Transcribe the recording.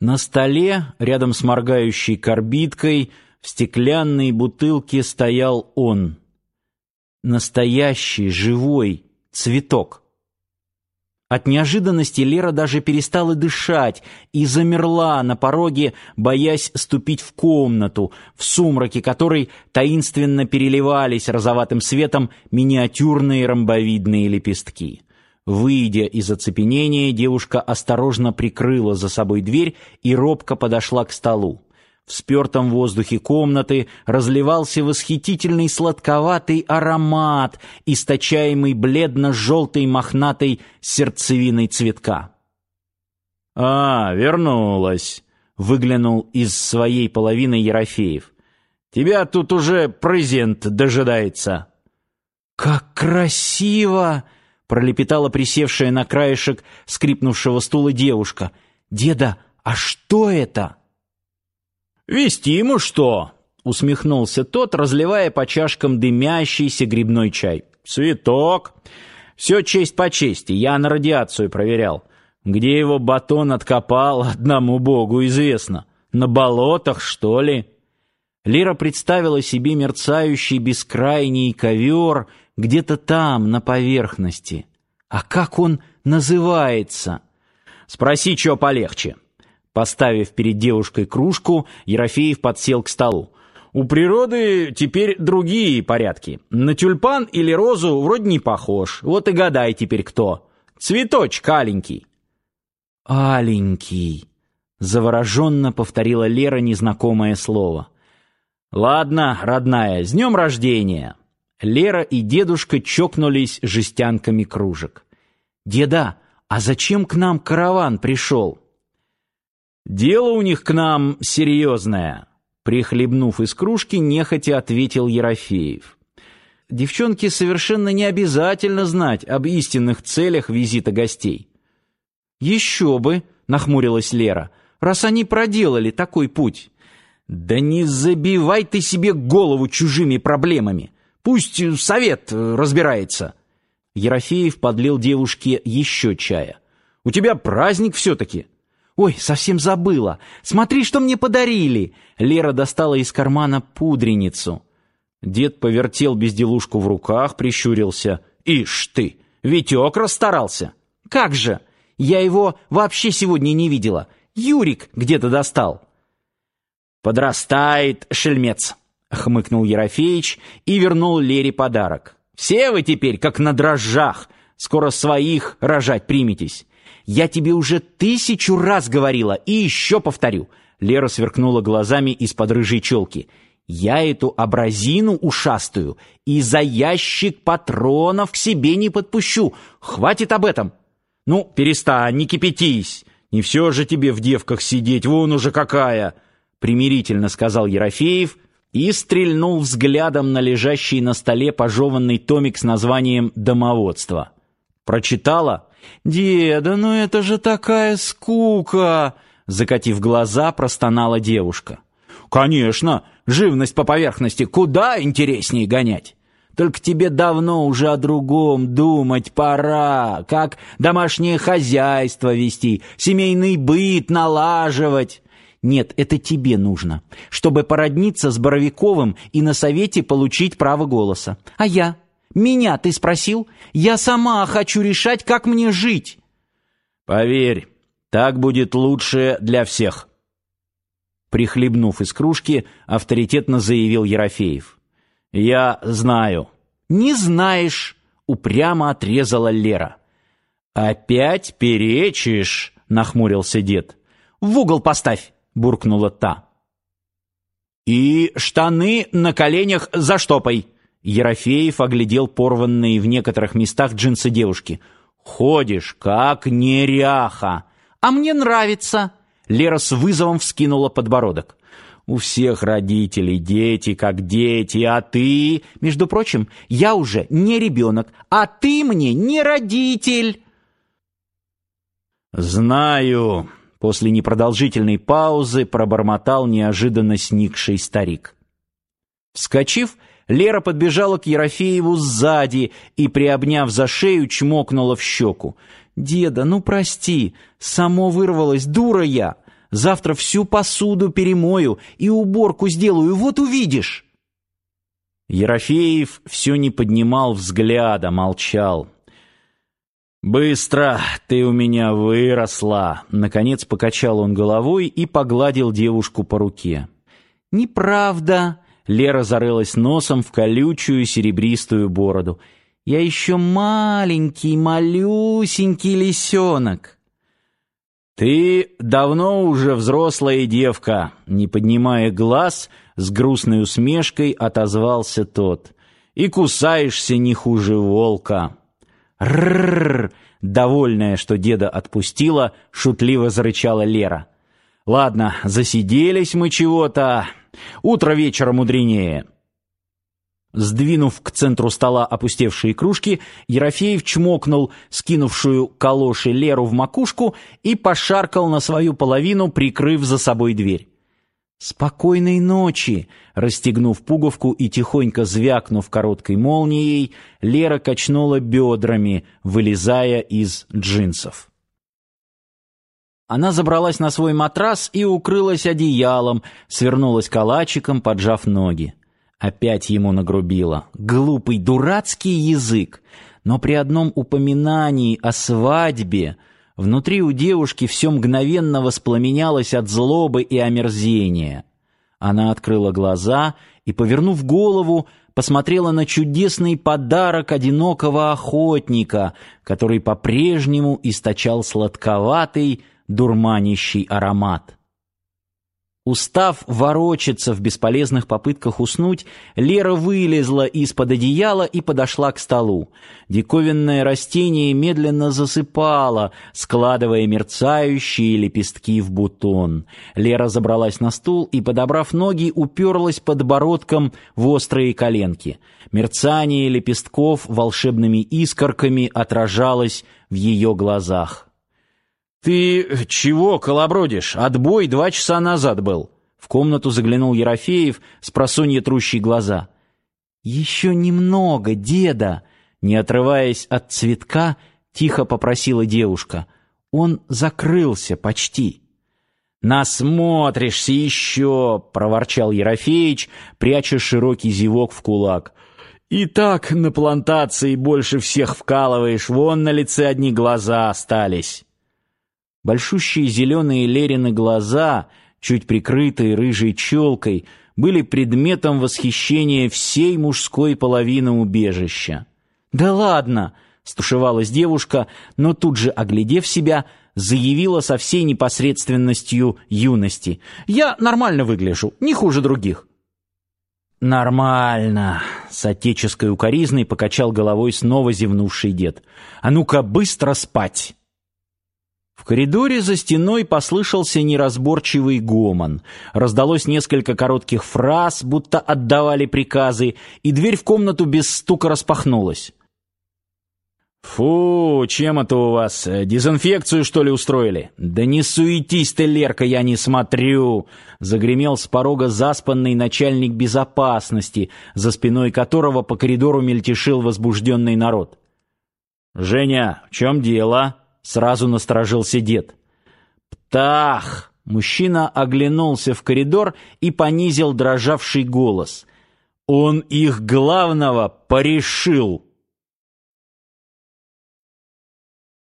На столе, рядом с моргающей корбиткой, в стеклянной бутылке стоял он. Настоящий, живой цветок. От неожиданности Лера даже перестала дышать и замерла на пороге, боясь ступить в комнату, в сумраке которой таинственно переливались розоватым светом миниатюрные ромбовидные лепестки. Выйдя из оцепенения, девушка осторожно прикрыла за собой дверь и робко подошла к столу. В спертом воздухе комнаты разливался восхитительный сладковатый аромат, источаемый бледно-желтой мохнатой сердцевиной цветка. «А, вернулась!» — выглянул из своей половины Ерофеев. «Тебя тут уже презент дожидается». «Как красиво!» Пролепетала присевшая на краешек скрипнувшего стула девушка. «Деда, а что это?» «Вести ему что?» — усмехнулся тот, разливая по чашкам дымящийся грибной чай. «Цветок. Все честь по чести, я на радиацию проверял. Где его батон откопал, одному богу известно. На болотах, что ли?» Лира представила себе мерцающий бескрайний ковер где-то там, на поверхности. А как он называется? Спроси, что полегче. Поставив перед девушкой кружку, Ерофеев подсел к столу. У природы теперь другие порядки. На тюльпан или розу вроде не похож. Вот и гадай теперь кто. Цветочек аленький. Аленький. Завороженно повторила Лера незнакомое слово. Ладно, родная, с днем рождения. Лера и дедушка чокнулись жестянками кружек. Деда, а зачем к нам караван пришел?» Дело у них к нам серьезное, прихлебнув из кружки, нехотя ответил Ерофеев. Девчонке совершенно не обязательно знать об истинных целях визита гостей. Еще бы, нахмурилась Лера, раз они проделали такой путь. Да не забивай ты себе голову чужими проблемами. Пусть совет разбирается. Ерофеев подлил девушке еще чая. У тебя праздник все таки Ой, совсем забыла. Смотри, что мне подарили. Лера достала из кармана пудреницу. Дед повертел безделушку в руках, прищурился. Ишь ты, Витек расстарался. Как же? Я его вообще сегодня не видела. Юрик где-то достал. Подрастает шельмец, хмыкнул Ерофеич и вернул Лере подарок. Все вы теперь как на дрожжах. Скоро своих рожать приметесь. Я тебе уже тысячу раз говорила и еще повторю. Лера сверкнула глазами из-под рыжей челки. Я эту абразину ушастую и за ящик патронов к себе не подпущу. Хватит об этом. Ну, перестань, не кипятись. Не все же тебе в девках сидеть, вон уже какая, примирительно сказал Ерофеев и стрельнул взглядом на лежащий на столе пожеванный томик с названием Домоводство. Прочитала? Деда, ну это же такая скука, закатив глаза, простонала девушка. Конечно, живность по поверхности куда интереснее гонять. Только тебе давно уже о другом думать пора, как домашнее хозяйство вести, семейный быт налаживать. Нет, это тебе нужно, чтобы породниться с Боровиковым и на совете получить право голоса. А я? Меня ты спросил? Я сама хочу решать, как мне жить. Поверь, так будет лучше для всех. Прихлебнув из кружки, авторитетно заявил Ерофеев. Я знаю. Не знаешь, упрямо отрезала Лера. Опять перечишь, нахмурился дед. В угол поставь, буркнула та. И штаны на коленях заштопай. Ерофеев оглядел порванные в некоторых местах джинсы девушки. «Ходишь, как неряха!» «А мне нравится!» Лера с вызовом вскинула подбородок. «У всех родителей дети как дети, а ты...» «Между прочим, я уже не ребенок, а ты мне не родитель!» «Знаю!» После непродолжительной паузы пробормотал неожиданно сникший старик. Вскочив, Лера подбежала к Ерофееву сзади и, приобняв за шею, чмокнула в щеку. «Деда, ну прости, само вырвалось, дура я. Завтра всю посуду перемою и уборку сделаю, вот увидишь. Ерофеев все не поднимал взгляда, молчал. «Быстро ты у меня выросла!» Наконец покачал он головой и погладил девушку по руке. «Неправда!» Лера зарылась носом в колючую серебристую бороду. «Я еще маленький, малюсенький лисенок!» «Ты давно уже взрослая девка!» Не поднимая глаз, с грустной усмешкой отозвался тот. «И кусаешься не хуже волка!» «Ррррр!» Довольная, что деда отпустила, шутливо зарычала Лера. «Ладно, засиделись мы чего-то. Утро вечера мудренее». Сдвинув к центру стола опустевшие кружки, Ерофеев чмокнул скинувшую калоши Леру в макушку и пошаркал на свою половину, прикрыв за собой дверь. «Спокойной ночи!» Расстегнув пуговку и тихонько звякнув короткой молнией, Лера качнула бедрами, вылезая из джинсов. Она забралась на свой матрас и укрылась одеялом, свернулась калачиком, поджав ноги. Опять ему нагрубила. Глупый, дурацкий язык. Но при одном упоминании о свадьбе Внутри у девушки все мгновенно воспламенялось от злобы и омерзения. Она открыла глаза и, повернув голову, посмотрела на чудесный подарок одинокого охотника, который по-прежнему источал сладковатый, дурманящий аромат. Устав ворочаться в бесполезных попытках уснуть, Лера вылезла из-под одеяла и подошла к столу. Диковинное растение медленно засыпало, складывая мерцающие лепестки в бутон. Лера забралась на стул и, подобрав ноги, уперлась подбородком в острые коленки. Мерцание лепестков волшебными искорками отражалось в ее глазах. «Ты чего колобродишь? Отбой два часа назад был». В комнату заглянул Ерофеев с просонья трущие глаза. «Еще немного, деда!» Не отрываясь от цветка, тихо попросила девушка. «Он закрылся почти». «Насмотришься еще!» — проворчал Ерофеич, пряча широкий зевок в кулак. «И так на плантации больше всех вкалываешь, вон на лице одни глаза остались». Большущие зеленые Лерины глаза, чуть прикрытые рыжей челкой, были предметом восхищения всей мужской половины убежища. «Да ладно!» — стушевалась девушка, но тут же, оглядев себя, заявила со всей непосредственностью юности. «Я нормально выгляжу, не хуже других». «Нормально!» — с отеческой укоризной покачал головой снова зевнувший дед. «А ну-ка, быстро спать!» В коридоре за стеной послышался неразборчивый гомон. Раздалось несколько коротких фраз, будто отдавали приказы, и дверь в комнату без стука распахнулась. «Фу, чем это у вас? Дезинфекцию, что ли, устроили?» «Да не суетись ты, Лерка, я не смотрю!» Загремел с порога заспанный начальник безопасности, за спиной которого по коридору мельтешил возбужденный народ. «Женя, в чем дело?» Сразу насторожился дед. «Птах!» Мужчина оглянулся в коридор и понизил дрожавший голос. «Он их главного порешил!»